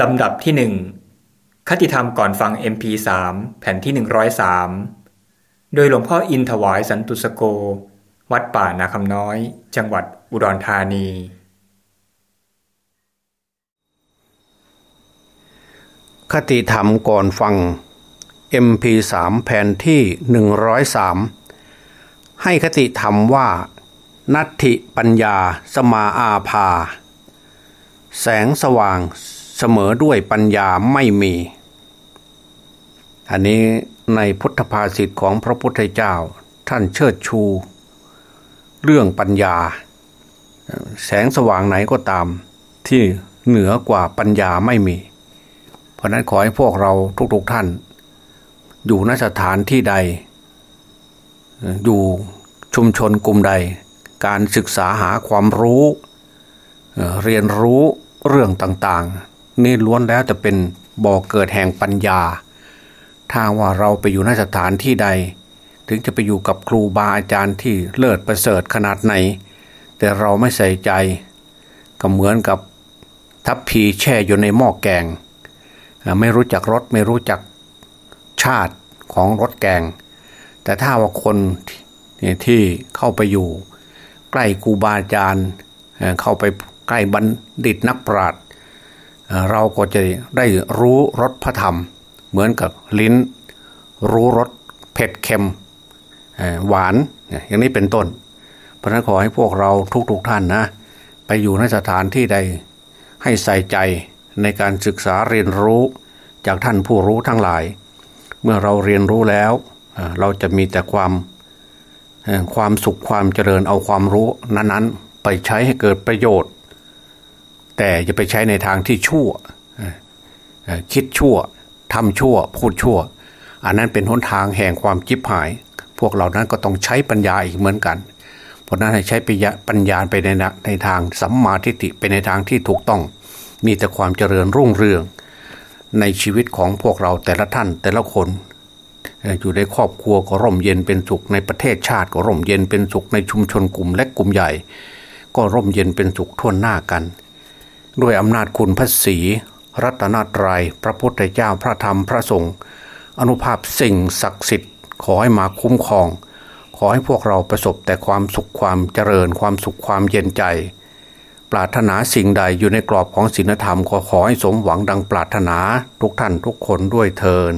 ลำดับที่หนึ่งคติธรรมก่อนฟัง MP3 แผ่นที่ 103 โดยหลวงพ่ออินถวายสันตุสโก วัดป่านาคำน้อย จังหวัดอุดรธานี คติธรรมก่อนฟัง MP3 แผ่นที่ 103 ให้คติธรรมว่า นัตถิปัญญาสมาอาภา แสงสว่าง เสมอด้วยปัญญาไม่มี อันนี้ในพุทธภาษิตของพระพุทธเจ้าท่านเชิดชู เรื่องปัญญา แสงสว่างไหนก็ตาม ที่เหนือกว่าปัญญาไม่มี เพราะนั้นขอให้พวกเราทุกๆท่าน อยู่ณสถานที่ใด อยู่ชุมชนกลุ่มใด การศึกษาหาความรู้ เรียนรู้เรื่องต่างๆ นี่ล้วนแล้วจะเป็นบ่อเกิดแห่งปัญญา ถ้าว่าเราไปอยู่ณสถานที่ใด ถึงจะไปอยู่กับครูบาอาจารย์ที่เลิศประเสริฐขนาดไหน แต่เราไม่ใส่ใจ ก็เหมือนกับทัพพีแช่อยู่ในหม้อแกง ไม่รู้จักรสไม่รู้จักชาติของรสแกง แต่ถ้าว่าคนที่เข้าไปอยู่ ใกล้ครูบาอาจารย์เข้าไปใกล้บัณฑิตนักปราชญ์ เราก็จะได้รู้รสพระธรรม เหมือนกับลิ้น รู้รสเผ็ดเค็มหวานอย่างนี้เป็นต้น เพราะนั้นขอให้พวกเราทุกๆทท่านนะ ไปอยู่ในสถานที่ใดให้ใส่ใจในการศึกษาเรียนรู้จากท่านผู้รู้ทั้งหลาย เมื่อเราเรียนรู้แล้ว เราจะมีแต่ความความสุขความเจริญเอาความรู้นั้นๆ ไปใช้ให้เกิดประโยชน์ แต่จะไปใช้ในทางที่ชั่วคิดชั่วทำชั่ว พูดชั่ว อันนั้นเป็นหนทางแห่งความจิบหาย พวกเรานั้นก็ต้องใช้ปัญญาอีกเหมือนกัน เพราะนั้นให้ใช้ปัญญาไปในในทางสัมมาทิฏฐิไปในทางที่ถูกต้อง มีแต่ความเจริญรุ่งเรือง ในชีวิตของพวกเราแต่ละท่านแต่ละคนอยู่ในครอบครัวก็ร่มเย็นเป็นสุขในประเทศชาติก็ร่มเย็นเป็นสุขในชุมชนกลุ่มเล็กกลุ่มใหญ่ ก็ร่มเย็นเป็นสุขทั่วหน้ากัน ด้วยอำนาจคุณพระศรีรัตนตรยัยพระพุทธเจ้าพระธรรมพระสงฆ์อนุภาพสิ่งศักดิ์สิทธิ์ ขอให้มาคุ้มครอง ขอให้พวกเราประสบแต่ความสุขความเจริญความสุขความเย็นใจ ปรารถนาสิ่งใดอยู่ในกรอบของศีลธรรมขอขอให้สมหวังดังปรารถนาทุกท่านทุกคนด้วยเทิน